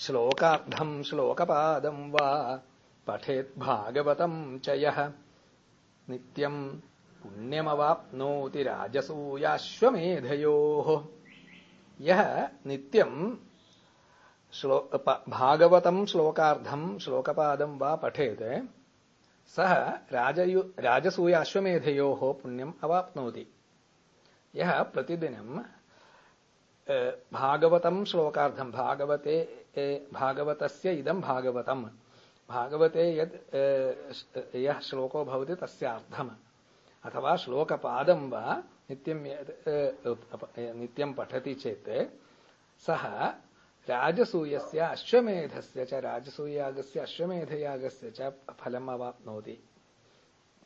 श्लोकार्धम् श्लोकपादम् वा पठेद्भागवतम् च यः। नित्यम् पुण्यमवाप्नोति राजसूयाश्वमेधयोः। यः नित्यम् भागवतम् श्लोकार्धम् श्लोकपादम् वा पठेत् सः राजयु राजसूयाश्वमेधयोः पुण्यम् अवाप्नोति। यः प्रतिदिनम् भागवतम् श्लोकार्धम् भागवते भागवतस्य इदम् भागवतम् भागवते यद् यः श्लोको भवति तस्यार्थम् अथवा श्लोकपादं वा नित्यं नित्यं पठति चेत् सः राजसूयस्य अश्वमेधस्य च राजसूययागस्य अश्वमेधयागस्य च फलम् अवाप्नोति